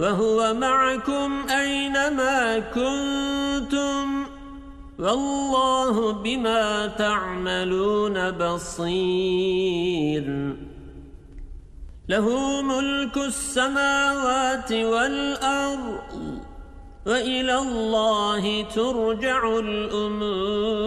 وهو معكم أينما كنتم والله بما تعملون بصير له ملك السماوات والأرض وإلى الله ترجع الأمور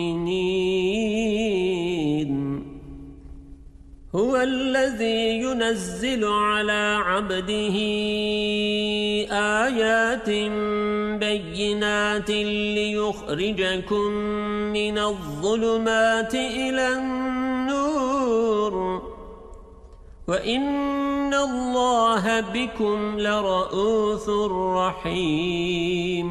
مؤمنين هو الذي ينزل على عبده آيات بينات ليخرجكم من الظلمات إلى النور. وإن الله بكم لرؤوث رحيم.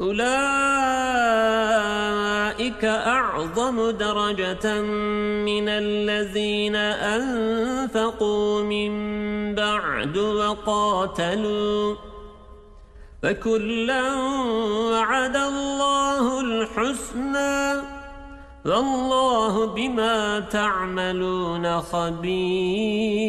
أولئك أعظم درجة من الذين أنفقوا من بعد وقاتلوا فكلا وعد الله الحسنى والله بما تعملون خبير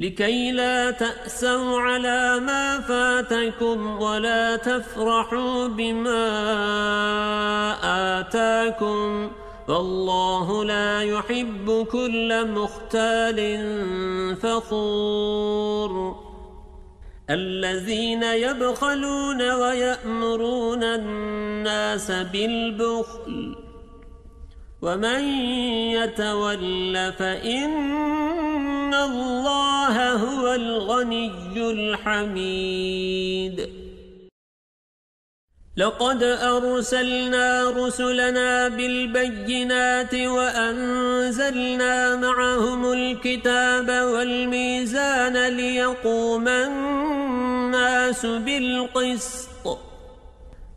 لكي لا تأسوا على ما فاتكم ولا تفرحوا بما آتاكم فالله لا يحب كل مختال فخور. الذين يبخلون ويأمرون الناس بالبخل ومن يتول فإن إن الله هو الغني الحميد لقد أرسلنا رسلنا بالبينات وأنزلنا معهم الكتاب والميزان ليقوم الناس بالقسط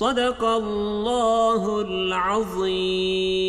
صدق الله العظيم.